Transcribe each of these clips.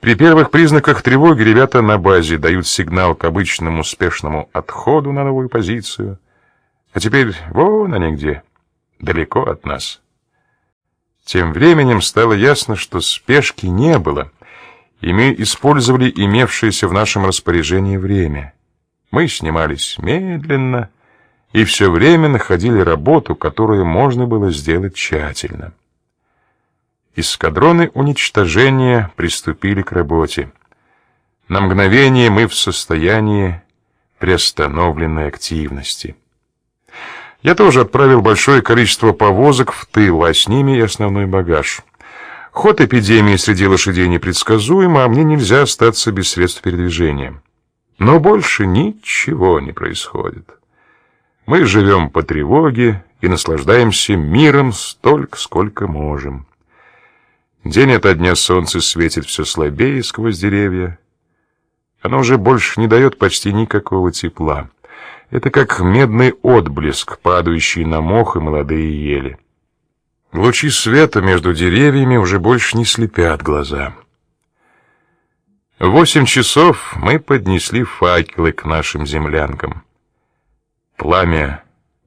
При первых признаках тревоги ребята на базе дают сигнал к обычному успешному отходу на новую позицию. А теперь вон они где, далеко от нас. Тем временем стало ясно, что спешки не было, и мы использовали имевшееся в нашем распоряжении время. Мы снимались медленно и все время находили работу, которую можно было сделать тщательно. Эскадроны уничтожения приступили к работе. На мгновение мы в состоянии приостановленной активности. Я тоже отправил большое количество повозок в тыл, а с ними и основной багаж. Ход эпидемии среди лошадей непредсказуем, а мне нельзя остаться без средств передвижения. Но больше ничего не происходит. Мы живем по тревоге и наслаждаемся миром столько, сколько можем. День ото дня солнце светит все слабее сквозь деревья. Оно уже больше не дает почти никакого тепла. Это как медный отблеск, падающий на мох и молодые ели. Лучи света между деревьями уже больше не слепят глаза. В восемь часов мы поднесли факелы к нашим землянкам. Пламя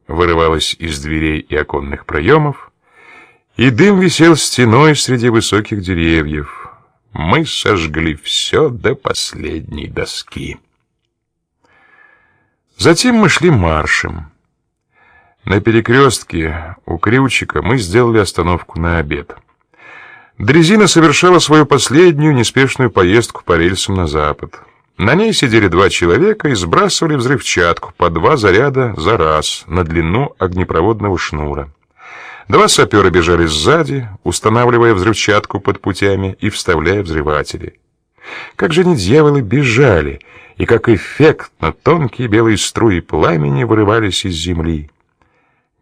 вырывалось из дверей и оконных проемов, и дым висел стеной среди высоких деревьев. Мы сожгли все до последней доски. Затем мы шли маршем. На перекрестке у Крючика мы сделали остановку на обед. Дрезина совершала свою последнюю неспешную поездку по рельсам на запад. На ней сидели два человека и сбрасывали взрывчатку по два заряда за раз на длину огнепроводного шнура. Два сапера бежали сзади, устанавливая взрывчатку под путями и вставляя взрыватели. Как же они дьяволы бежали, и как эффектно тонкие белые струи пламени вырывались из земли.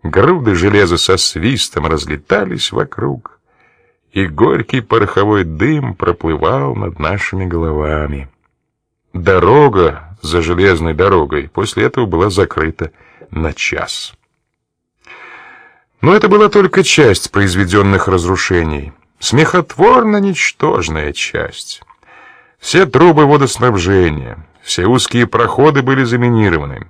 Груды железа со свистом разлетались вокруг, и горький пороховой дым проплывал над нашими головами. Дорога за железной дорогой после этого была закрыта на час. Но это была только часть произведенных разрушений, смехотворно ничтожная часть. Все трубы водоснабжения, все узкие проходы были заминированы.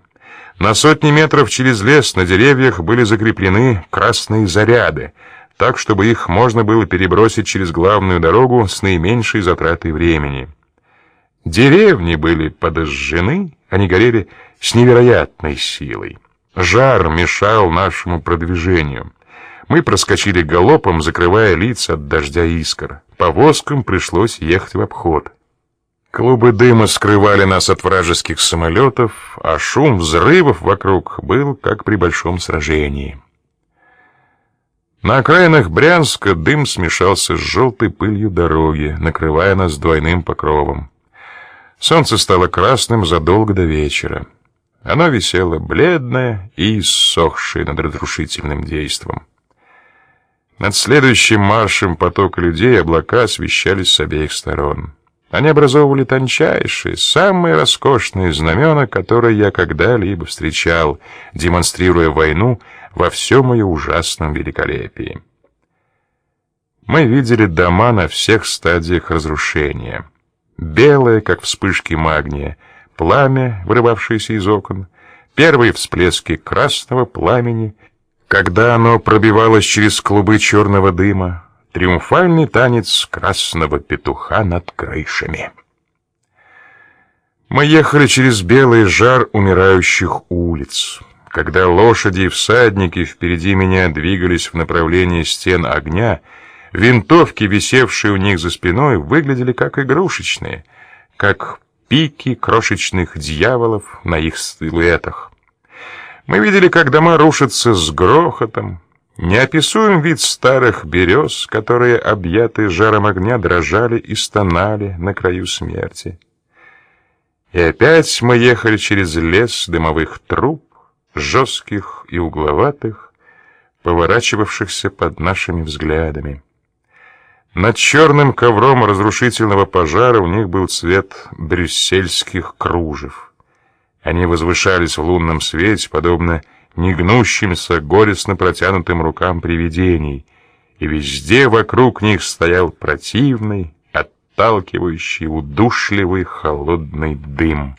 На сотни метров через лес на деревьях были закреплены красные заряды, так чтобы их можно было перебросить через главную дорогу с наименьшей затратой времени. Деревни были подожжены, они горели с невероятной силой. Жар мешал нашему продвижению. Мы проскочили галопом, закрывая лица от дождя искр. Повозкам пришлось ехать в обход. Клубы дыма скрывали нас от вражеских самолетов, а шум взрывов вокруг был как при большом сражении. На окраинах Брянска дым смешался с желтой пылью дороги, накрывая нас двойным покровом. Солнце стало красным задолго до вечера. Оно висело бледное и иссохшее над разрушительным действом. Над следующим маршем потока людей облака освещались с обеих сторон. Они образовывали тончайшие, самые роскошные знамена, которые я когда-либо встречал, демонстрируя войну во всем ее ужасном великолепии. Мы видели дома на всех стадиях разрушения. Белые, как вспышки магния, пламя, вырывавшееся из окон, первые всплески красного пламени, когда оно пробивалось через клубы черного дыма, Триумфальный танец красного петуха над крышами. Мы ехали через белый жар умирающих улиц. Когда лошади и всадники впереди меня двигались в направлении стен огня, винтовки, висевшие у них за спиной, выглядели как игрушечные, как пики крошечных дьяволов на их силуэтах. Мы видели, как дома рушатся с грохотом, Неописуем вид старых берез, которые, объятые жаром огня, дрожали и стонали на краю смерти. И опять мы ехали через лес дымовых труб, жестких и угловатых, поворачивавшихся под нашими взглядами. Над черным ковром разрушительного пожара у них был цвет брюссельских кружев. Они возвышались в лунном свете, подобно негнущимся, горестно протянутым рукам привидений, и везде вокруг них стоял противный, отталкивающий, удушливый холодный дым.